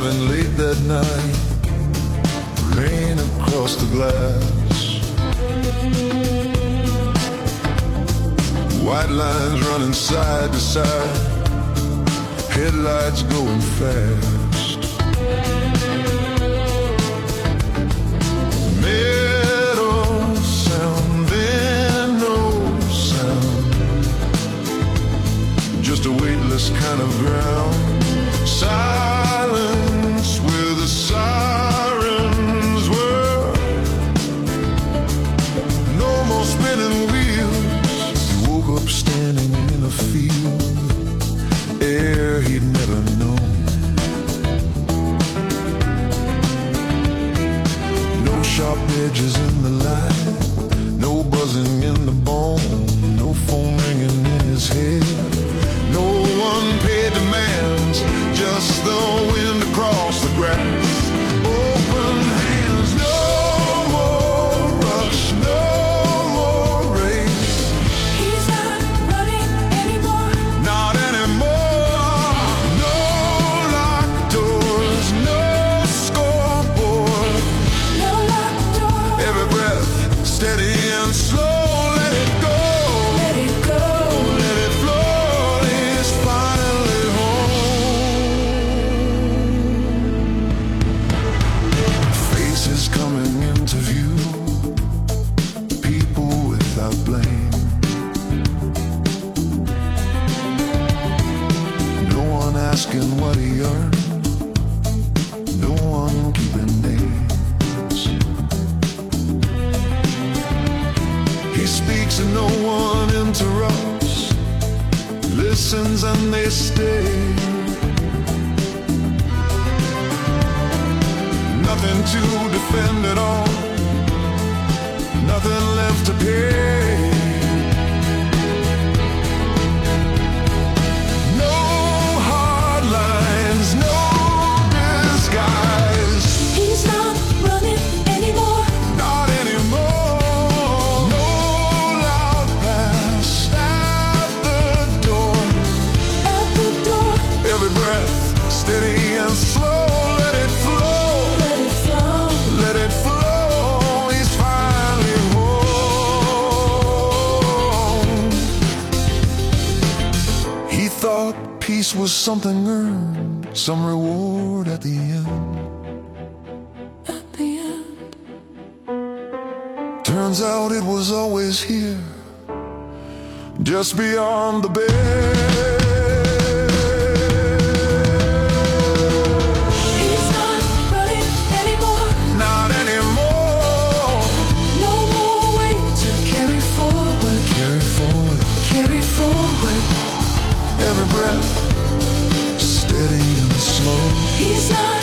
driving late that night, rain across the glass. White lines running side to side, headlights going fast. Meadow sound, then no sound, just a weightless kind of ground. Sharp edges in the light, no buzzing in the bone, no asking what he earned. No one keeping names. He speaks and no one interrupts. Listens and they stay. Nothing to defend at all. Nothing left to pay. Peace was something earned, some reward at the end. At the end. Turns out it was always here, just beyond the bed. He's not running anymore. Not anymore. No more way to carry forward. Carry forward Carry forward. Every breath, steady and slow. He's not